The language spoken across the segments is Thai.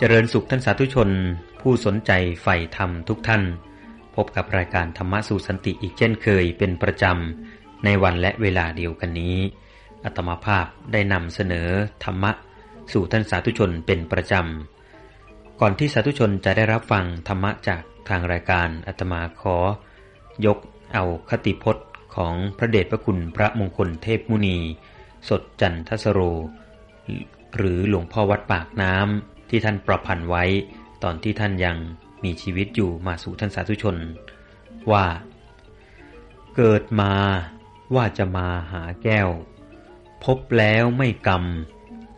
เจริญสุขท่านสาธุชน ผู้สนใจใฝ่ธรรมทุกท่าน พบกับรายการธรรมะสู่สันติอีกเช่นเคยเป็นประจำ ในวันและเวลาเดียวกันนี้อัตมาภาพได้นำเสนอธรรมะสู่ท่านสาธุชนเป็นประจำ ก่อนที่สาธุชนจะได้รับฟังธรรมะจากทางรายการอัตมาขอ ยกเอาคติพจน์ของพระเดชพระคุณพระมงคลเทพมุนี สดจันทสโร หรือหลวงพ่อวัดปากน้ำ ที่ท่านประพันธ์ไว้ ตอนที่ท่านยังมีชีวิตอยู่มาสู่ท่านสาธุชน ว่า เกิดมาว่าจะมาหาแก้ว พบแล้วไม่กรรม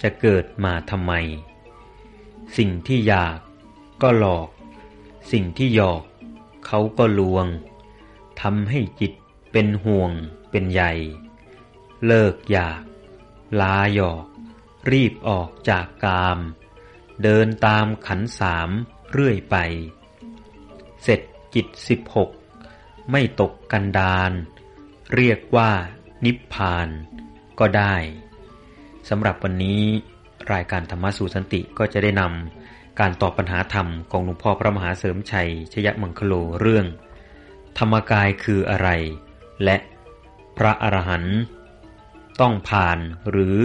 จะเกิดมาทำไม สิ่งที่อยากก็หลอก สิ่งที่หยอกเขาก็ลวงทำให้จิตเป็นห่วงเป็นใหญ่ เลิกอยาก ลาหยอก รีบออกจากกาม เดินตามขันสามเรื่อยไป เสร็จจิตสิบหกไม่ตกกันดานเรียกว่านิพพานก็ได้สำหรับวันนี้รายการธรรมสู่สันติก็จะได้นำการตอบปัญหาธรรมของหลวงพ่อพระมหาเสริมชัย ชยมังคโลเรื่อง ธรรมกายคืออะไร และพระอรหันต์ต้องผ่านหรือ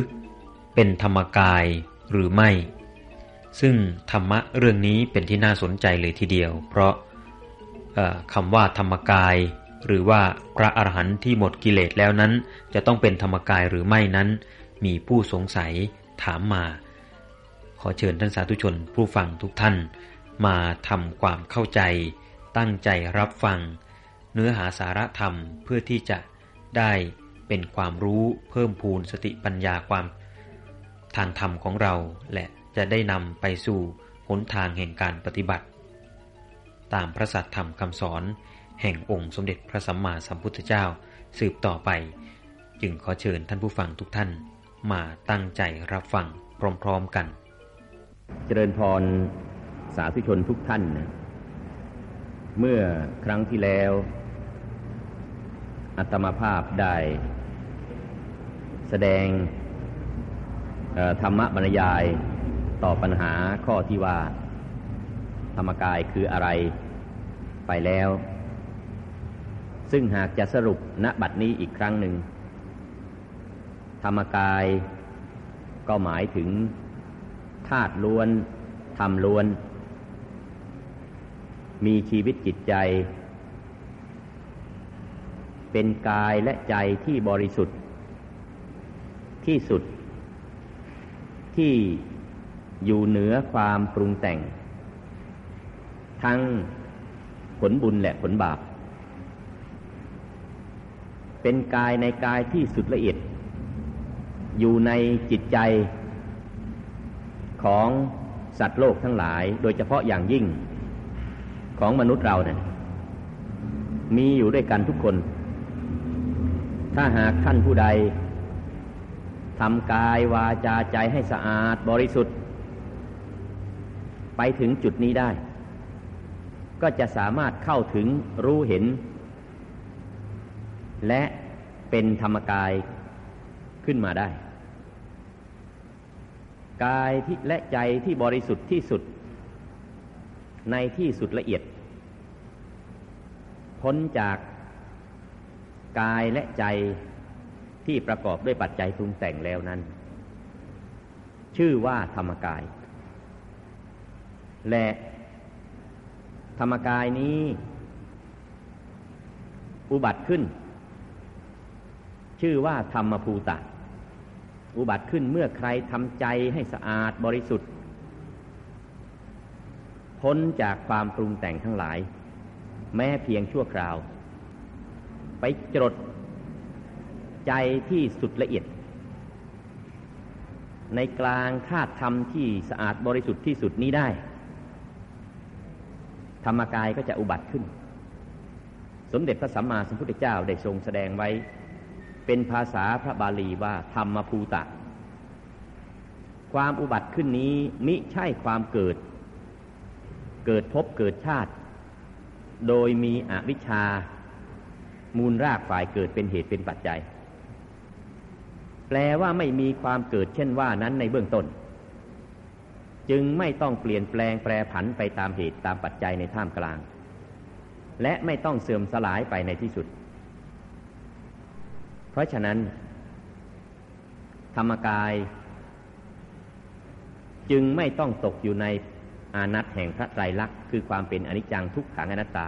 เป็นธรรมกายหรือไม่ ซึ่งธรรมะเรื่องนี้เป็นที่น่าสนใจเลยทีเดียว เพราะคำว่าธรรมกาย หรือว่าพระอรหันต์ที่หมดกิเลสแล้วนั้น จะต้องเป็นธรรมกายหรือไม่นั้น มีผู้สงสัยถามมา ขอเชิญท่านสาธุชนผู้ฟังทุกท่าน มาทำความเข้าใจ ตั้งใจรับฟัง เนื้อหาสาระธรรมเพื่อที่จะได้เป็นความรู้เพิ่มพูนสติปัญญาความทางธรรมของเราและ จะได้นำไปสู่หนทางแห่งการปฏิบัติ ตามพระสัทธรรมคำสอน แห่งองค์สมเด็จพระสัมมาสัมพุทธเจ้าสืบต่อไป จึงขอเชิญท่านผู้ฟังทุกท่าน มาตั้งใจรับฟังพร้อมๆกัน เจริญพรสาธุชนทุกท่านนะเมื่อครั้งที่แล้ว อัตมาภาพได้ แสดงธรรมบรรยาย ต่อปัญหาข้อที่ว่า ธรรมกายคืออะไรไปแล้ว ซึ่งหากจะสรุปณบัดนี้อีกครั้งหนึ่ง ธรรมกายก็หมายถึงธาตุล้วนธรรมล้วน มีชีวิตจิตใจ เป็นกายและใจที่บริสุทธิ์ ที่สุดที่ อยู่เหนือความปรุงแต่ง ทั้งผลบุญและผลบาป เป็นกายในกายที่สุดละเอียด อยู่ในจิตใจของสัตว์โลกทั้งหลาย โดยเฉพาะอย่างยิ่งของมนุษย์เราเนี่ยมีอยู่ด้วยกันทุกคน ถ้าหากท่านผู้ใดทำกายวาจาใจให้สะอาดบริสุทธิ์ ไปถึงจุดนี้ได้ ก็จะสามารถเข้าถึงรู้เห็น และเป็นธรรมกายขึ้นมาได้ กายที่และใจที่บริสุทธิ์ที่สุด ในที่สุดละเอียด พ้นจากกายและใจที่ประกอบด้วยปัจจัยปรุงแต่งแล้วนั้น ชื่อว่าธรรมกาย และ ธรรมกายนี้ อุบัติขึ้น ชื่อว่าธรรมภูตะ อุบัติขึ้นเมื่อใครทำใจให้สะอาดบริสุทธิ์ พ้นจากความปรุงแต่งทั้งหลาย แม้เพียงชั่วคราว ไปจดใจที่สุดละเอียด ในกลางธาตุธรรมที่สะอาดบริสุทธิ์ที่สุดนี้ได้ ธรรมกายก็จะอุบัติขึ้น สมเด็จพระสัมมาสัมพุทธเจ้าได้ทรงแสดงไว้ เป็นภาษาพระบาลีว่าธรรมภูตะ ความอุบัติขึ้นนี้มิใช่ความเกิด เกิดพบเกิดชาติ โดยมีอวิชชา มูลรากฝ่ายเกิดเป็นเหตุเป็นปัจจัย แปลว่าไม่มีความเกิดเช่นว่านั้นในเบื้องต้น จึงไม่ต้องเปลี่ยนแปลงแปรผันไปตามเหตุตามปัจจัยในท่ามกลาง และไม่ต้องเสื่อมสลายไปในที่สุด เพราะฉะนั้น ธรรมกาย จึงไม่ต้องตกอยู่ในอานัตแห่งพระไตรลักษณ์คือความเป็นอนิจจังทุกขังอนัตตา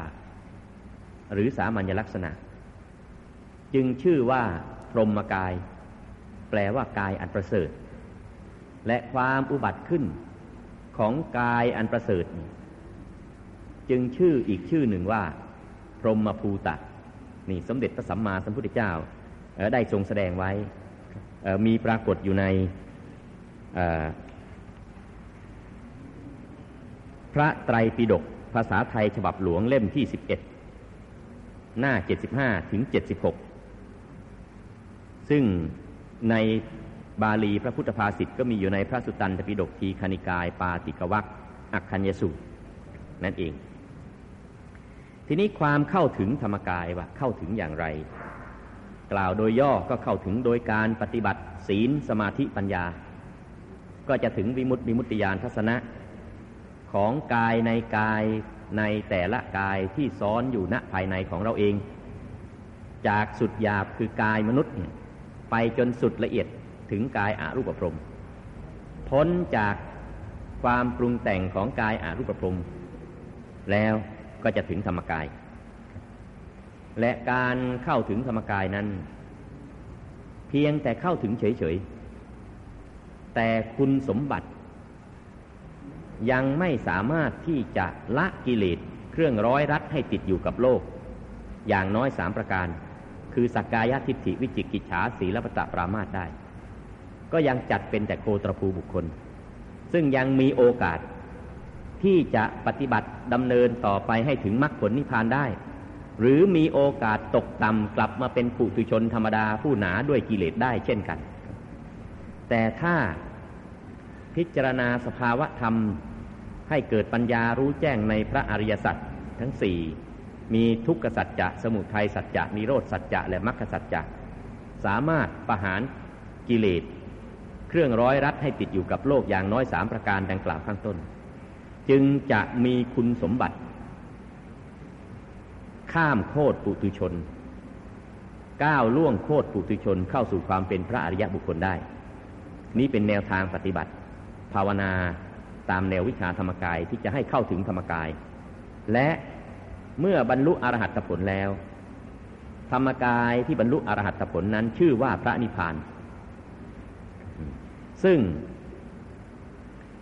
หรือสามัญลักษณะ จึงชื่อว่าพรหมกาย แปลว่ากายอันประเสริฐและความอุบัติขึ้น ของกายอันประเสริฐ จึงชื่ออีกชื่อหนึ่งว่า พรหมภูตะนี่สมเด็จพระสัมมาสัมพุทธเจ้าได้ทรงแสดงไว้มีปรากฏอยู่ในพระไตรปิฎกภาษาไทยฉบับหลวงเล่มที่สิบเอ็ดหน้าเจ็ดสิบห้าถึงเจ็ดสิบหกซึ่งใน บาลีพระพุทธภาษิตก็มีอยู่ในพระสุตตันตปิฎกทีคณิกาย ปาติกวักอักคัญยสูตรนั่นเอง ทีนี้ความเข้าถึงธรรมกายว่าเข้าถึงอย่างไร กล่าวโดยย่อก็เข้าถึงโดยการปฏิบัติ ศีลสมาธิปัญญา ก็จะถึงวิมุตติวิมุตติยานทัศนะของกายในกายในแต่ละกายที่ซ้อนอยู่ณภายในของเราเอง จากสุดหยาบคือกายมนุษย์ ไปจนสุดละเอียด ถึงกายอารูปพรมพ้นจากความปรุงแต่งของกายอารูปพรมแล้วก็จะถึงธรรมกาย และการเข้าถึงธรรมกายนั้น เพียงแต่เข้าถึงเฉยๆ แต่คุณสมบัติ ยังไม่สามารถที่จะละกิเลสเครื่องร้อยรัดให้ติดอยู่กับโลก อย่างน้อยสามประการ คือสักกายทิฏฐิวิจิกิจฉาสีลปตะปรามาตได้ ก็ยังจัดเป็นแต่โคตรภูบุคคล ซึ่งยังมีโอกาสที่จะปฏิบัติดำเนินต่อไปให้ถึงมรรคผลนิพพานได้ หรือมีโอกาสตกต่ำกลับมาเป็นปุถุชนธรรมดาผู้หนาด้วยกิเลสได้เช่นกัน แต่ถ้าพิจารณาสภาวะธรรมให้เกิดปัญญารู้แจ้งในพระอริยสัจทั้งสี่มีทุกขสัจจะสมุทัยสัจจะนิโรธสัจจะและมรรคสัจจะสามารถประหารกิเลส เครื่องร้อยรัดให้ติดอยู่กับโลกอย่างน้อยสามประการดังกล่าวข้างต้น จึงจะมีคุณสมบัติ ข้ามโคตรปุตุชน ก้าวล่วงโคตรปุตุชนเข้าสู่ความเป็นพระอริยบุคคลได้ นี้เป็นแนวทางปฏิบัติ ภาวนาตามแนววิชาธรรมกายที่จะให้เข้าถึงธรรมกาย และเมื่อบรรลุอรหัตผลแล้ว ธรรมกายที่บรรลุอรหัตผลนั้นชื่อว่าพระนิพพาน ซึ่ง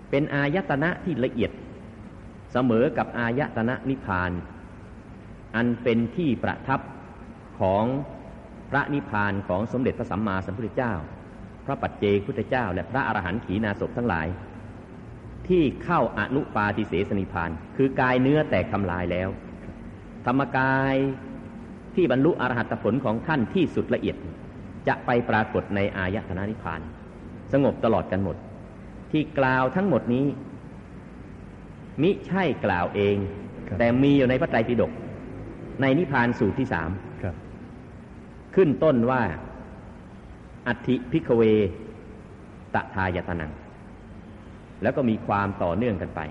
เป็นอายตนะที่ละเอียด เสมอกับอายตนะนิพพาน อันเป็นที่ประทับของพระนิพพานของสมเด็จพระสัมมาสัมพุทธเจ้า พระปัจเจกพุทธเจ้า และพระอรหันต์ขีณาสพทั้งหลาย ที่เข้าอนุปาทิเสสนิพาน คือกายเนื้อแตกทำลายแล้ว ธรรมกายที่บรรลุอรหัตผลของท่านที่สุดละเอียด จะไปปรากฏในอายตนะนิพพาน สงบตลอดกันหมด ที่กล่าวทั้งหมดนี้ มิใช่กล่าวเอง แต่มีอยู่ในพระไตรปิฎกในนิพานสูตรที่สามขึ้นต้นว่า อัติพิกเวตทายตนัง แล้วก็มีความต่อเนื่องกันไป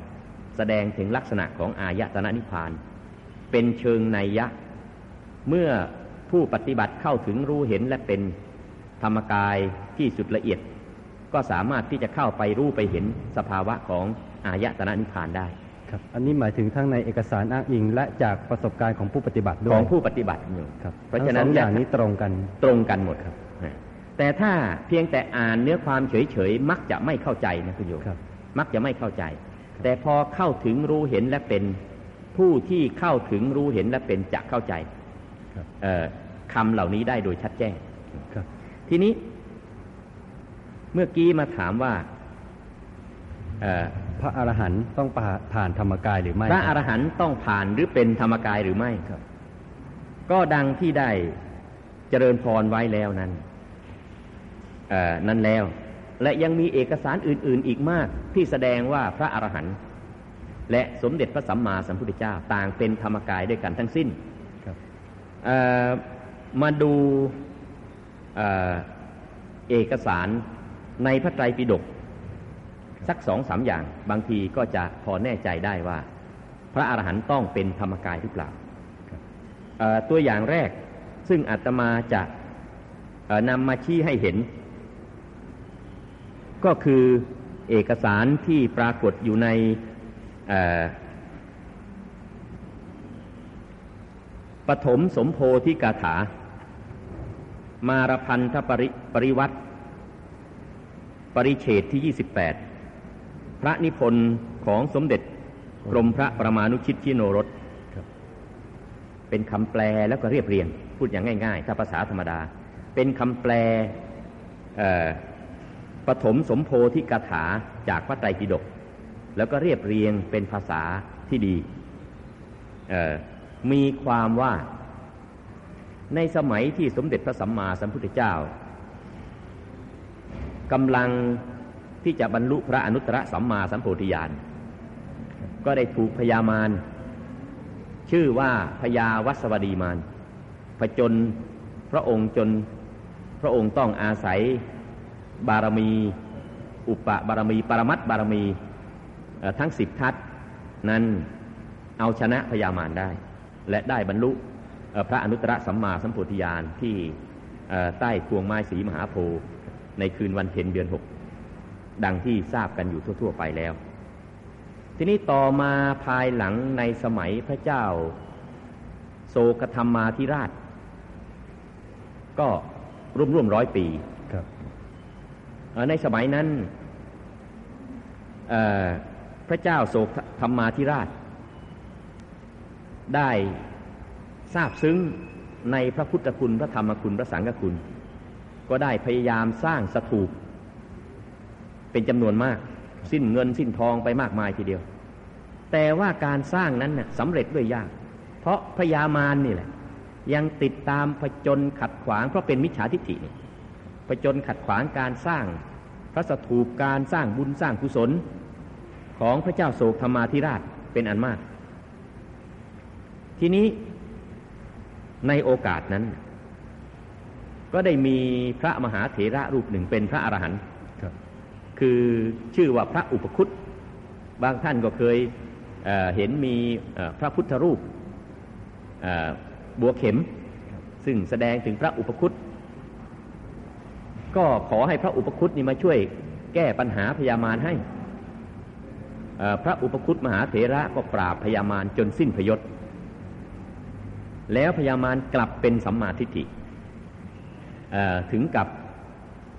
แสดงถึงลักษณะของอายตนะนิพพาน เป็นเชิงในยะ เมื่อผู้ปฏิบัติเข้าถึงรู้เห็นและเป็นธรรมกายที่สุดละเอียด ก็สามารถที่จะเข้าไปรู้ไปเห็นสภาวะของอายตนะนิพพานได้ครับอันนี้หมายถึงทั้งในเอกสารอ้างอิง และจากประสบการณ์ของผู้ปฏิบัติด้วยของผู้ปฏิบัติอยู่ครับเพราะฉะนั้นอย่างนี้ตรงกันตรงกันหมดครับ แต่ถ้าเพียงแต่อ่านเนื้อความเฉยๆมักจะไม่เข้าใจนะคุณโยมมักจะไม่เข้าใจ แต่พอเข้าถึงรู้เห็นและเป็นผู้ที่เข้าถึงรู้เห็นและเป็นจะเข้าใจคำเหล่านี้ได้โดยชัดแจ้งทีนี้ เมื่อกี้มาถามว่าพระอรหันต์ต้องผ่านธรรมกายหรือไม่ พระอรหันต์ต้องผ่านหรือเป็นธรรมกายหรือไม่ครับ ก็ดังที่ได้เจริญพรไว้แล้วนั้นนั้นแล้ว และยังมีเอกสารอื่น ๆ อีกมากที่แสดงว่าพระอรหันต์และสมเด็จพระสัมมาสัมพุทธเจ้าต่างเป็นธรรมกายด้วยกันทั้งสิ้นมาดูเอกสาร ในพระไตรปิฎกสักสองสามอย่าง บางทีก็จะพอแน่ใจได้ว่า พระอรหันต์ต้องเป็นธรรมกายหรือเปล่าตัวอย่างแรกซึ่งอาตมาจะนำมาชี้ให้เห็น ก็คือเอกสารที่ปรากฏอยู่ในปฐมสมโพธิกาถา มารพันธปริปริวัติ ปริเฉดที่ 28 พระนิพนธ์ของสมเด็จกรมพระประมาณุชิตชิโนรสเป็นคำแปลแล้วก็เรียบเรียง พูดอย่างง่ายๆ ถ้าภาษาธรรมดา เป็นคำแปลปฐมสมโพธิกาถาจากพระไตรปิฎกแล้วก็เรียบเรียงเป็นภาษาที่ดี มีความว่าในสมัยที่สมเด็จพระสัมมาสัมพุทธเจ้า กำลังที่จะบรรลุพระอนุตตรสัมมาสัมโพธิญาณก็ได้ถูกพญามารชื่อว่าพญาวัสวดีมารผจญพระองค์จนพระองค์ต้องอาศัยบารมี อุปบารมี ปรมัตบารมีทั้งสิบทัศนั้นเอาชนะพญามารได้ และได้บรรลุพระอนุตตรสัมมาสัมโพธิญาณที่ใต้พวงไม้สีมหาโพธิ์ ในคืนวันเพ็ญเดือนหกดังที่ทราบกันอยู่ทั่ว ๆ ไปแล้ว ทีนี้ต่อมาภายหลังในสมัยพระเจ้า โศกธรรมาธิราช ก็ร่วมร่วมร้อยปีในสมัยนั้นพระเจ้าโศกธรรมาธิราช ได้ทราบซึ้งในพระพุทธคุณ พระธรรมคุณ พระสังฆคุณ ก็ได้พยายามสร้างสถูป เป็นจำนวนมาก สิ้นเงินสิ้นทองไปมากมายทีเดียว แต่ว่าการสร้างนั้นน่ะสำเร็จด้วยยาก เพราะพญามารนี่แหละ ยังติดตามผจญขัดขวางเพราะเป็นมิจฉาทิฏฐินี่ผจญขัดขวางการสร้างพระสถูปการสร้างบุญสร้างกุศล ของพระเจ้าโศกธรรมาธิราชเป็นอันมาก ทีนี้ในโอกาสนั้น ก็ได้มีพระมหาเถระรูปหนึ่งเป็นพระอรหันต์คือชื่อว่าพระอุปคุตบางท่านก็เคยเเห็นมีพระพุทธรูปบัวเข็ม ซึ่งแสดงถึงพระอุปคุตก็ขอให้พระอุปคุตนี่มาช่วยแก้ปัญหาพยามารให้พระอุปคุตมหาเถระก็ปราบพยามารจนสิ้นพยศ แล้วพยามารกลับเป็นสัมมาทิฏฐิ ถึงกับ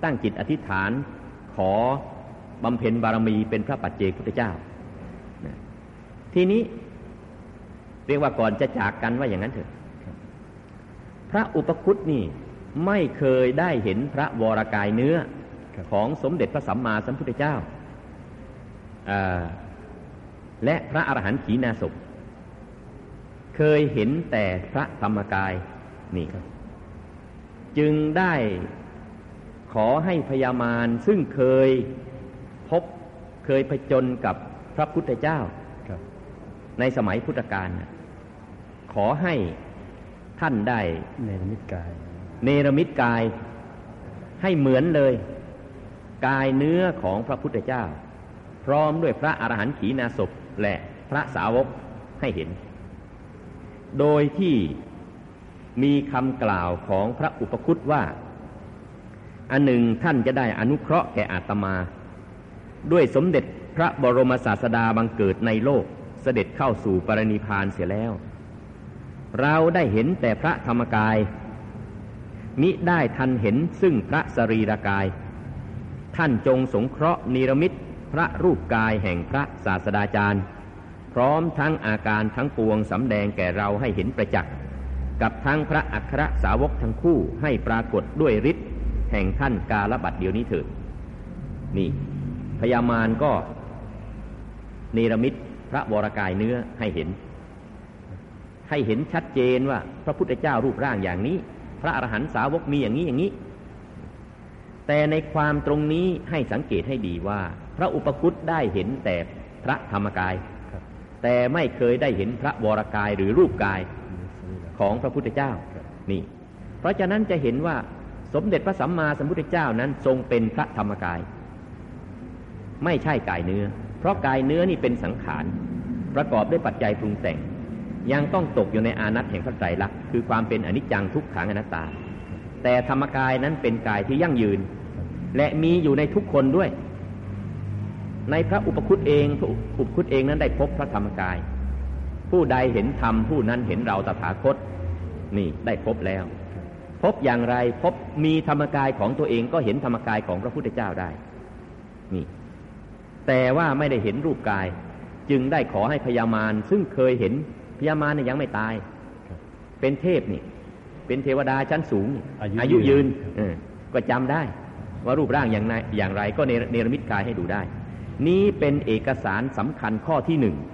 ตั้งจิตอธิษฐานขอบำเพ็ญบารมีเป็นพระปัจเจกพุทธเจ้า ทีนี้เรียกว่าก่อนจะจากกันว่าอย่างนั้นเถอะ พระอุปคุตนี่ไม่เคยได้เห็นพระวรากายเนื้อของสมเด็จพระสัมมาสัมพุทธเจ้า และพระอรหันต์ขีณาสพเคยเห็นแต่พระธรรมกายนี่ จึงได้ขอให้พญามารซึ่งเคยพบเคยผจญกับพระพุทธเจ้าในสมัยพุทธกาลขอให้ท่านได้เนรมิตกาย เนรมิตกายให้เหมือนเลย กายเนื้อของพระพุทธเจ้า พร้อมด้วยพระอรหันต์ขีณาสพและพระสาวกให้เห็น โดยที่ มีคำกล่าวของพระอุปคุตว่า อันหนึ่งท่านจะได้อนุเคราะห์แก่อาตมา ด้วยสมเด็จพระบรมศาสดาบังเกิดในโลกเสด็จเข้าสู่ปรินิพานเสียแล้ว เราได้เห็นแต่พระธรรมกาย มิได้ทันเห็นซึ่งพระสรีรกาย ท่านจงสงเคราะห์นิรมิตพระรูปกายแห่งพระศาสดาจารย์ พร้อมทั้งอาการทั้งปวงสำแดงแก่เราให้เห็นประจักษ์ กับทั้งพระอัครสาวกทั้งคู่ให้ปรากฏด้วยฤทธิ์แห่งท่านกาลบัดเดียวนี้เถิดนี่พญามารก็เนรมิตพระวรกายเนื้อให้เห็น ให้เห็นชัดเจนว่าพระพุทธเจ้ารูปร่างอย่างนี้ พระอรหันตสาวกมีอย่างนี้อย่างนี้ แต่ในความตรงนี้ให้สังเกตให้ดีว่า พระอุปคุตได้เห็นแต่พระธรรมกาย แต่ไม่เคยได้เห็นพระวรกายหรือรูปกาย ของพระพุทธเจ้านี่ เพราะฉะนั้นจะเห็นว่าสมเด็จพระสัมมาสัมพุทธเจ้านั้นทรงเป็นพระธรรมกาย ไม่ใช่กายเนื้อ เพราะกายเนื้อนี่เป็นสังขารประกอบด้วยปัจจัยปรุงแต่ง ยังต้องตกอยู่ในอานัตแห่งพระไตรลักษณ์คือความเป็นอนิจจังทุกขังอนัตตา แต่ธรรมกายนั้นเป็นกายที่ยั่งยืน และมีอยู่ในทุกคนด้วย ในพระอุปคุตเองพระอุปคุตเองนั้นได้พบพระธรรมกาย ผู้ใดเห็นธรรมผู้นั้นเห็นเราตถาคต นี่ได้พบแล้ว พบอย่างไรพบมีธรรมกายของตัวเองก็เห็นธรรมกายของพระพุทธเจ้าได้ นี่ แต่ว่าไม่ได้เห็นรูปกาย จึงได้ขอให้พญามารซึ่งเคยเห็นพญามารเนี่ยยังไม่ตาย เป็นเทพนี่ เป็นเทวดาชั้นสูง อายุยืยืนนเออก็จำได้ ว่ารูปร่างอย่างไรอย่างไรก็เนรเนรมิตกายให้ดูได้ นี้เป็นเอกสารสำคัญข้อที่หนึ่งครับ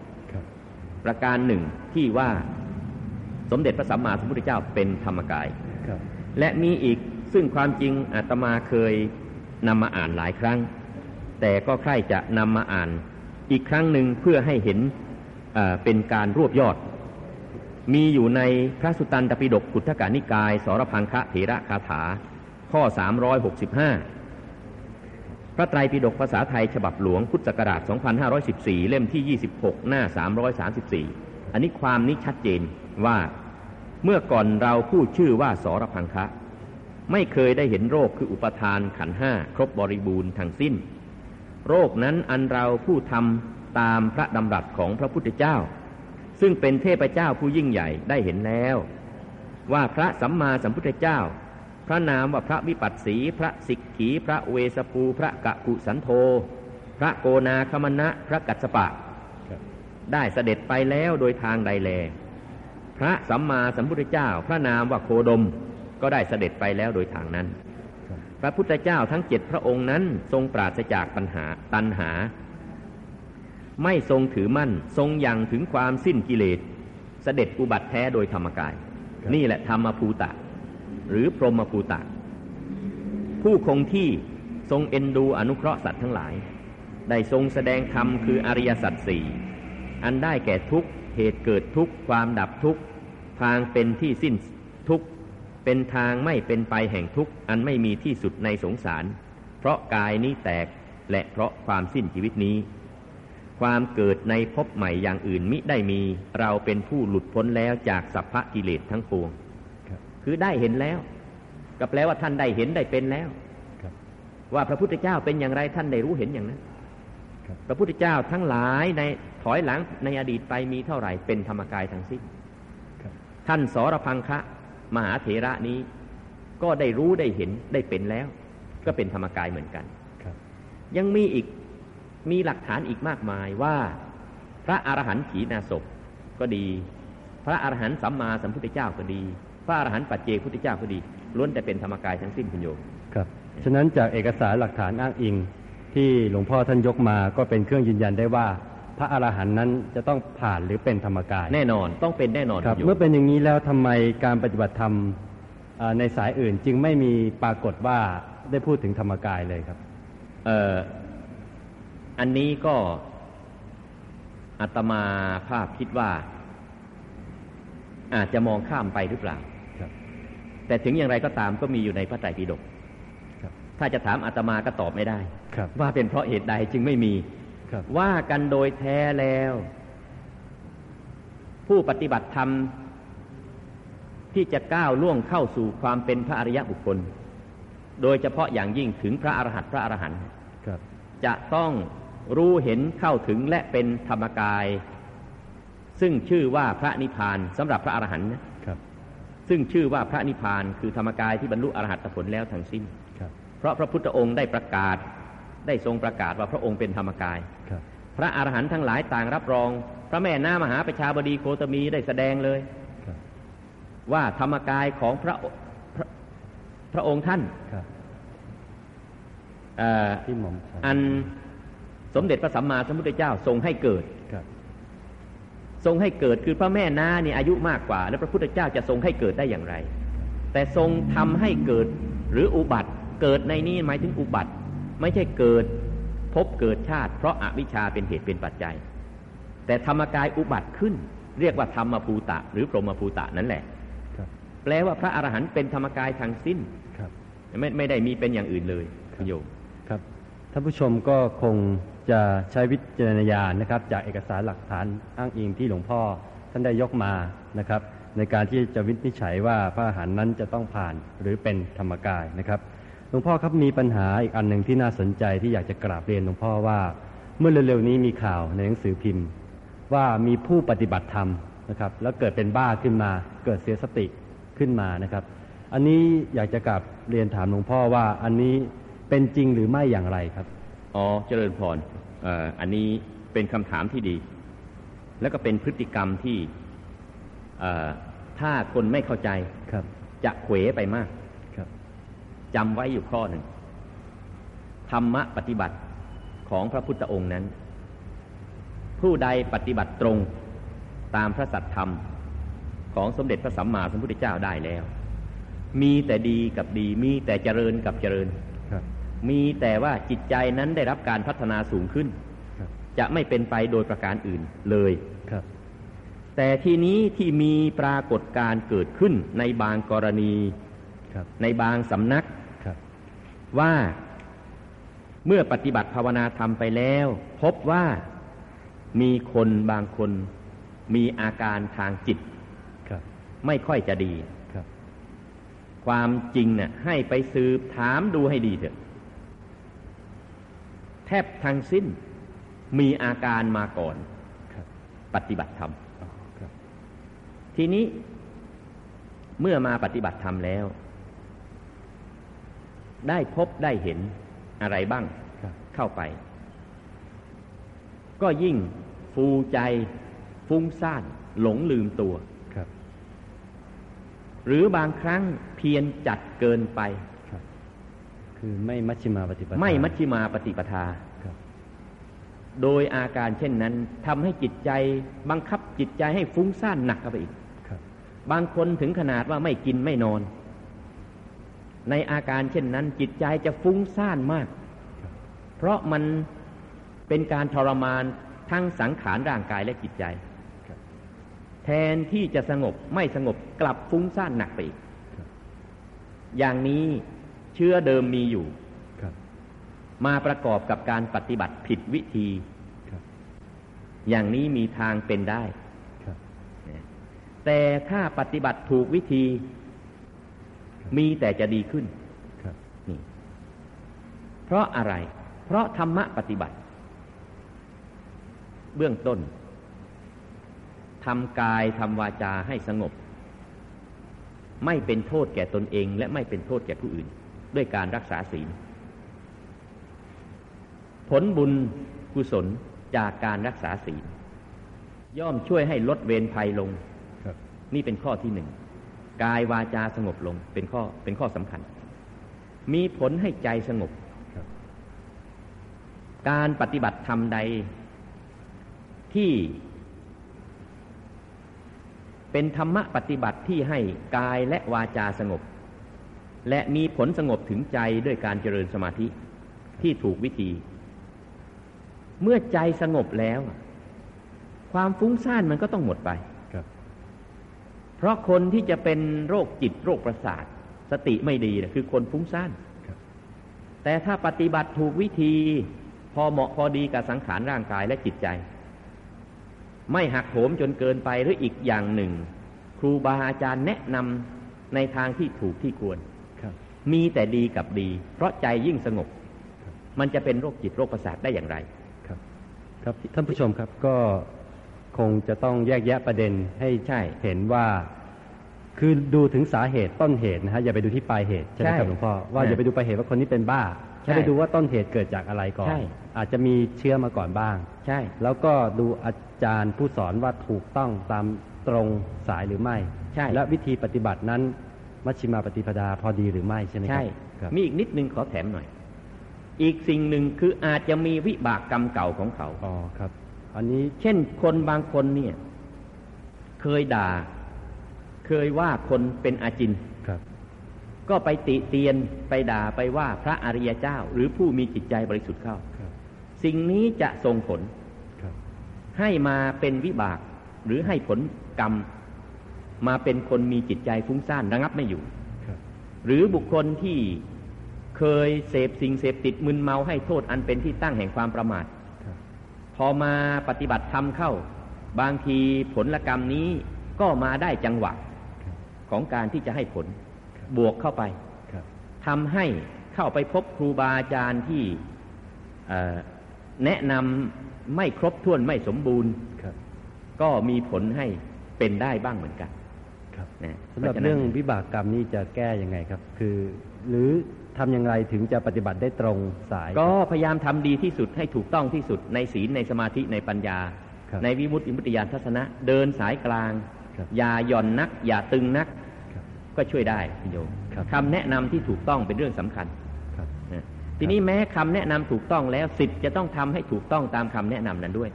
ประการหนึ่งที่ว่าสมเด็จพระสัมมาสัมพุทธเจ้าเป็นธรรมกายครับและมีอีกซึ่งความจริงอาตมาเคยนำมาอ่านหลายครั้ง แต่ก็ใคร่จะนำมาอ่าน อีกครั้งหนึ่งเพื่อให้เห็นเอ่อเป็นการรวบยอด มีอยู่ในพระสุตตันตปิฎกขุทธกานิกาย สรพังคะเถระคาถา ข้อ 365พ ระไตรปิฎกภาษาไทยฉบับหลวงพุทธศักราช 2514 เล่มที่ 26 หน้า 334 อันนี้ความนี้ชัดเจนว่าเมื่อก่อนเราพูดชื่อว่าสรพังคะ ไม่เคยได้เห็นโรคคืออุปทานขันห้าครบบริบูรณ์ทั้งสิ้น โรคนั้นอันเราผู้ทำตามพระดำรัสของพระพุทธเจ้า ซึ่งเป็นเทพเจ้าผู้ยิ่งใหญ่ได้เห็นแล้ว ว่าพระสัมมาสัมพุทธเจ้า ระนามว่าพระวิปัสสี พระสิกขี พระเวสปูพระกะกุสันโธ พระโกนาคมณะ พระกัสสปะครับได้เสด็จไปแล้วโดยทางใดแล พระสัมมาสัมพุทธเจ้า พระนามว่าโคดม ก็ได้เสด็จไปแล้วโดยทางนั้นครับพระพุทธเจ้าทั้งเจ็ดพระองค์นั้นทรงปราศจากปัญหาตัณหา ไม่ทรงถือมั่นทรงยังถึงความสิ้นกิเลส เสด็จอุบัติแท้โดยธรรมกายครับนี่แหละธรรมภูตะ หรือพรหมภูตะผู้คงที่ทรงเอ็นดูอนุเคราะห์สัตว์ทั้งหลาย ได้ทรงแสดงธรรมคืออริยสัจสี่อันได้แก่ทุกเหตุเกิดทุกความดับทุกทางเป็นที่สิ้นทุกเป็นทางไม่เป็นไปแห่งทุกอันไม่มีที่สุดในสงสาร เพราะกายนี้แตกและเพราะความสิ้นชีวิตนี้ ความเกิดในภพใหม่อย่างอื่นมิได้มี เราเป็นผู้หลุดพ้นแล้วจากสัพพะกิเลสทั้งปวง ครับคือได้เห็นแล้ว ก็แปลว่าท่านได้เห็นได้เป็นแล้วครับว่าพระพุทธเจ้าเป็นอย่างไรท่านได้รู้เห็นอย่างนั้นครับพระพุทธเจ้าทั้งหลายในถอยหลังในอดีตไปมีเท่าไหร่เป็นธรรมกายทั้งสิ้นครับท่านสรพังคะ มหาเถระนี้ ก็ได้รู้ได้เห็นได้เป็นแล้ว ก็เป็นธรรมกายเหมือนกันครับยังมีอีกมีหลักฐานอีกมากมายว่า พระอรหันต์ขีณาสพก็ดี พระอรหันต์สัมมาสัมพุทธเจ้าก็ดี พระอรหันต์ปัจเจกพุทธเจ้าก็ดีล้วนแต่เป็นธรรมกายทั้งสิ้นคุณโยมครับ ฉะนั้นจากเอกสารหลักฐานอ้างอิงที่หลวงพ่อท่านยกมาก็เป็นเครื่องยืนยันได้ว่า พระอรหันต์นั้นจะต้องผ่านหรือเป็นธรรมกายแน่นอนต้องเป็นแน่นอนครับคุณโยมเมื่อเป็นอย่างนี้แล้วทำไมการปฏิบัติธรรมเอ่อในสายอื่นจึงไม่มีปรากฏว่าได้พูดถึงธรรมกายเลยครับเอ่ออันนี้ก็อาตมาภาพคิดว่า อาจจะมองข้ามไปหรือเปล่าครับ แต่ถึงอย่างไรก็ตามก็มีอยู่ในพระไตรปิฎกครับถ้าจะถามอาตมาก็ตอบไม่ได้ครับว่าเป็นเพราะเหตุใดจึงไม่มีครับว่ากันโดยแท้แล้ว ผู้ปฏิบัติธรรมที่จะก้าวล่วงเข้าสู่ความเป็นพระอริยบุคคล โดยเฉพาะอย่างยิ่งถึงพระอรหันต์พระอรหันต์ครับจะต้องรู้เห็นเข้าถึงและเป็นธรรมกาย ซึ่งชื่อว่าพระนิพพานสำหรับพระอรหันต์นะครับ ซึ่งชื่อว่าพระนิพพานคือธรรมกายที่บรรลุอรหัตผลแล้วทั้งสิ้นครับเพราะพระพุทธองค์ได้ประกาศได้ทรงประกาศว่าพระองค์เป็นธรรมกายครับพระอรหันต์ทั้งหลายต่างรับรอง พระแม่น้ามหาประชาบดีโคตมีได้แสดงเลยครับว่าธรรมกายของพระพระพระองค์ท่านครับเอ่อที่หม่อมฉันอันสมเด็จพระสัมมาสัมพุทธเจ้าทรงให้เกิดครับ ทรงให้เกิดคือพระแม่นาเนี่ยอายุมากกว่า แล้วพระพุทธเจ้าจะทรงให้เกิดได้อย่างไร แต่ทรงทำให้เกิดหรืออุบัติ เกิดในนี้หมายถึงอุบัติ ไม่ใช่เกิดพบเกิดชาติ เพราะอาวิชชาเป็นเหตุเป็นปัจจัย แต่ธรรมกายอุบัติขึ้น เรียกว่าธรรมภูตะ หรือพรหมภูตะนั่นแหละครับแปลว่าพระอรหันต์เป็นธรรมกายทางสิ้นครับไม่ไม่ได้มีเป็นอย่างอื่นเลยคุณโยมครับท่านผู้ชมก็คง จะใช้วิจารณญาณนะครับ จากเอกสารหลักฐานอ้างอิงที่หลวงพ่อท่านได้ยกมานะครับ ในการที่จะวินิจฉัยว่าพระอาหารนั้นจะต้องผ่านหรือเป็นธรรมกายนะครับหลวงพ่อครับมีปัญหาอีกอันหนึ่งที่น่าสนใจที่อยากจะกราบเรียนหลวงพ่อว่า เมื่อเร็วๆนี้มีข่าวในหนังสือพิมพ์ ว่ามีผู้ปฏิบัติธรรมนะครับแล้วเกิดเป็นบ้าขึ้นมา เกิดเสียสติขึ้นมานะครับ อันนี้อยากจะกราบเรียนถามหลวงพ่อว่าอันนี้เป็นจริงหรือไม่อย่างไรครับ อ๋อเจริญพรเอ่ออันนี้เป็นคำถามที่ดี แล้วก็เป็นพฤติกรรมที่เอ่อถ้าคนไม่เข้าใจครับ จะเขวไปมากครับจำไว้อยู่ข้อหนึ่งธรรมะปฏิบัติของพระพุทธองค์นั้น ผู้ใดปฏิบัติตรงตามพระสัตธรรมของสมเด็จพระสัมมาสัมพุทธเจ้าได้แล้ว มีแต่ดีกับดีมีแต่เจริญกับเจริญครับ มีแต่ว่าจิตใจนั้นได้รับการพัฒนาสูงขึ้นครับจะไม่เป็นไปโดยประการอื่นเลยครับ แต่ทีนี้ที่มีปรากฏการณ์เกิดขึ้นในบางกรณีครับในบางสำนักครับว่าเมื่อปฏิบัติภาวนาธรรมไปแล้ว พบว่ามีคนบางคนมีอาการทางจิตครับไม่ค่อยจะดีครับความจริงน่ะให้ไปสืบถามดูให้ดีเถอะแทบทั้งสิ้นมีอาการมาก่อนครับปฏิบัติธรรมอ๋อครับทีนี้เมื่อมาปฏิบัติธรรมแล้ว ได้พบได้เห็นอะไรบ้างครับเข้าไป ก็ยิ่งฟูใจฟุ้งซ่านหลงลืมตัวครับหรือบางครั้งเพียรจัดเกินไป ครับคือไม่มัชฌิมาปฏิปทาไม่มัชฌิมาปฏิปทาครับ โดยอาการเช่นนั้นทำให้จิตใจบังคับจิตใจให้ฟุ้งซ่านหนักเข้าไปอีกครับ บางคนถึงขนาดว่าไม่กินไม่นอน ในอาการเช่นนั้น จิตใจจะฟุ้งซ่านมากครับเพราะมันเป็นการทรมานทั้งสังขารร่างกายและจิตใจครับแทนที่จะสงบไม่สงบกลับฟุ้งซ่านหนักไปอีกครับอย่างนี้ เชื้อเดิมมีอยู่ครับมาประกอบกับการปฏิบัติผิดวิธีครับอย่างนี้มีทางเป็นได้ครับแต่ถ้าปฏิบัติถูกวิธี มีแต่จะดีขึ้นครับนี่ เพราะอะไร เพราะธรรมะปฏิบัติ เบื้องต้นทำกายทำวาจาให้สงบ ไม่เป็นโทษแก่ตนเอง และไม่เป็นโทษแก่ผู้อื่น ด้วยการรักษาศีล ผลบุญกุศลจากการรักษาศีล ย่อมช่วยให้ลดเวรภัยลงครับนี่เป็นข้อที่หนึ่งกายวาจาสงบลงเป็นข้อเป็นข้อสำคัญ มีผลให้ใจสงบครับการปฏิบัติธรรมใดที่เป็นธรรมะปฏิบัติที่ให้กายและวาจาสงบ และมีผลสงบถึงใจด้วยการเจริญสมาธิที่ถูกวิธี เมื่อใจสงบแล้ว ความฟุ้งซ่านมันก็ต้องหมดไปครับเพราะคนที่จะเป็นโรคจิตโรคประสาท สติไม่ดีนะคือคนฟุ้งซ่านครับแต่ถ้าปฏิบัติถูกวิธี พอเหมาะพอดีกับสังขารร่างกายและจิตใจ ไม่หักโหมจนเกินไปหรืออีกอย่างหนึ่ง ครูบาอาจารย์แนะนำในทางที่ถูกที่ควรครับ มีแต่ดีกับดี เพราะใจยิ่งสงบครับมันจะเป็นโรคจิตโรคประสาทได้อย่างไรครับ ครับท่านผู้ชมครับก็คงจะต้องแยกแยะประเด็นให้ใช่เห็นว่า คือดูถึงสาเหตุต้นเหตุนะฮะอย่าไปดูที่ปลายเหตุใช่ไหมครับใช่หลวงพ่อว่าใช่อย่าไปดูปลายเหตุว่าคนนี้เป็นบ้าใช่ให้ไปดูว่าต้นเหตุเกิดจากอะไรก่อนใช่อาจจะมีเชื้อมาก่อนบ้าง ใช่ แล้วก็ดูอาจารย์ผู้สอนว่าถูกต้องตามตรงสายหรือไม่ ใช่ และวิธีปฏิบัตินั้น มัชฌิมาปฏิปดาพอดีหรือไม่ใช่ไหมครัใช่ครับมีอีกนิดนึงขอแถมหน่อย อีกสิ่งหนึ่งคืออาจจะมีวิบากกรรมเก่าของเขาอ๋อครับ อันนี้เช่นคนบางคนเนี่ย เคยด่า เคยว่าคนเป็นอาจินครับ ก็ไปติเตียนไปด่าไปว่าพระอริยเจ้า หรือผู้มีจิตใจบริสุทธิ์เข้าครับสิ่งนี้จะส่งผลครับให้มาเป็นวิบากหรือให้ผลกรรม มาเป็นคนมีจิตใจฟุ้งซ่านระงับไม่อยู่ครับหรือบุคคลที่เคยเสพสิ่งเสพติดมึนเมาให้โทษอันเป็นที่ตั้งแห่งความประมาทครับพอมาปฏิบัติธรรมเข้า บางทีผลกรรมนี้ก็มาได้จังหวะของการที่จะให้ผลบวกเข้าไปทำให้เข้าไปพบครูบาอาจารย์ที่แนะนำไม่ครบถ้วนไม่สมบูรณ์ ก็มีผลให้เป็นได้บ้างเหมือนกัน ครับสำหรับเรื่องวิบากกรรมนี้จะแก้ยังไงครับ คือ หรือทำอย่างไรถึงจะปฏิบัติได้ตรงสาย ก็พยายามทำดีที่สุดให้ถูกต้องที่สุดในศีลในสมาธิในปัญญา ในวิมุตติมุตติยานทัศนะ เดินสายกลาง อย่าหย่อนนัก อย่าตึงนัก ก็ช่วยได้พี่โยมคำแนะนำที่ถูกต้องเป็นเรื่องสำคัญทีนี้แม้คำแนะนำถูกต้องแล้วสิทธิ์จะต้องทำให้ถูกต้องตามคำแนะนำนั้นด้วย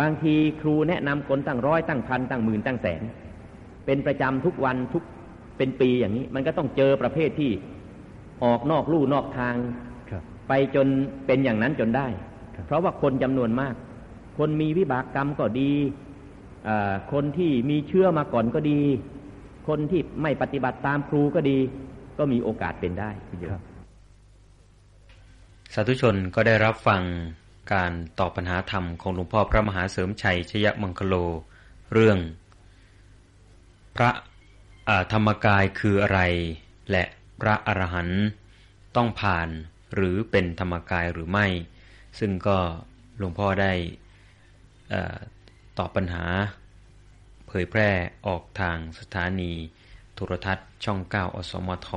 บางทีครูแนะนำคนตั้งร้อยตั้งพันตั้งหมื่นตั้งแสน เป็นประจำทุกวันทุกเป็นปีอย่างนี้ มันก็ต้องเจอประเภทที่ออกนอกลู่นอกทางไปจนเป็นอย่างนั้นจนได้ เพราะว่าคนจำนวนมาก คนมีวิบากกรรมก็ดีคนที่มีเชื่อมาก่อนก็ดี คนที่ไม่ปฏิบัติตามครูก็ดี ก็มีโอกาสเป็นได้ครับสาธุชนก็ได้รับฟังการตอบปัญหาธรรมของหลวงพ่อพระมหาเสริมชัยชยมังคโล เรื่อง พระธรรมกายคืออะไร และพระอรหันต์ต้องผ่านหรือเป็นธรรมกายหรือไม่ ซึ่งก็หลวงพ่อได้ตอบปัญหา เผยแพร่ออกทางสถานีโทรทัศน์ช่องเก้าอสมท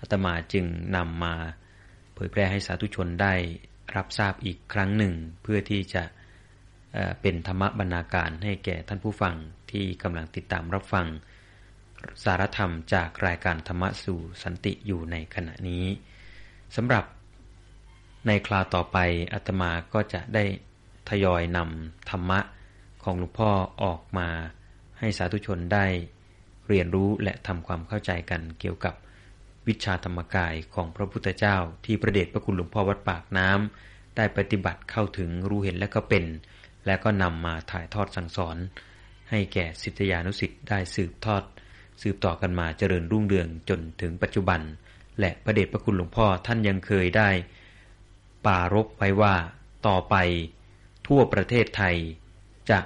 อาตมาจึงนำมาเผยแพร่ให้สาธุชนได้รับทราบอีกครั้งหนึ่ง เพื่อที่จะเป็นธรรมบรรณาการให้แก่ท่านผู้ฟัง ที่กำลังติดตามรับฟัง สารธรรมจากรายการธรรมะสู่สันติอยู่ในขณะนี้สำหรับในคลาต่อไปอาตมาก็จะได้ทยอยนำธรรมะของหลวงพ่อออกมา ให้สาธุชนได้เรียนรู้และทำความเข้าใจกันเกี่ยวกับวิชาธรรมกายของพระพุทธเจ้า ที่ประเดชพระคุณหลวงพ่อวัดปากน้ำได้ปฏิบัติเข้าถึงรู้เห็นและก็เป็น และก็นำมาถ่ายทอดสั่งสอน ให้แก่สิทธยานุสิทธิ์ได้สืบทอด สืบต่อกันมาเจริญรุ่งเรืองจนถึงปัจจุบัน และประเดชพระคุณหลวงพ่อท่านยังเคยได้ ปารบไว้ว่าต่อไป ทั่วประเทศไทย จะ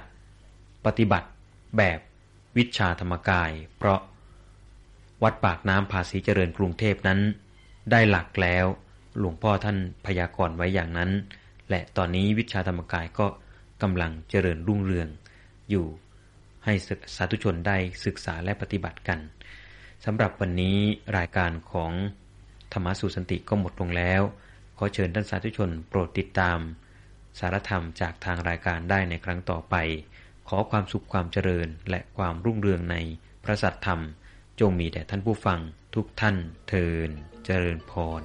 ปฏิบัติแบบวิชาธรรมกาย เพราะวัดปากน้ำภาษีเจริญกรุงเทพนั้น ได้หลักแล้วหลวงพ่อท่านพยากรณ์ไว้อย่างนั้น และตอนนี้วิชาธรรมกายก็กำลังเจริญรุ่งเรืองอยู่ ให้สาธุชนได้ศึกษาและปฏิบัติกันสำหรับวันนี้รายการของธรรมสุสันติก็หมดลงแล้ว ขอเชิญท่านสาธุชนโปรดติดตาม สารธรรมจากทางรายการได้ในครั้งต่อไป ขอความสุขความเจริญและความรุ่งเรืองในพระสัตธรรม จงมีแด่ท่านผู้ฟังทุกท่านเทินเจริญพร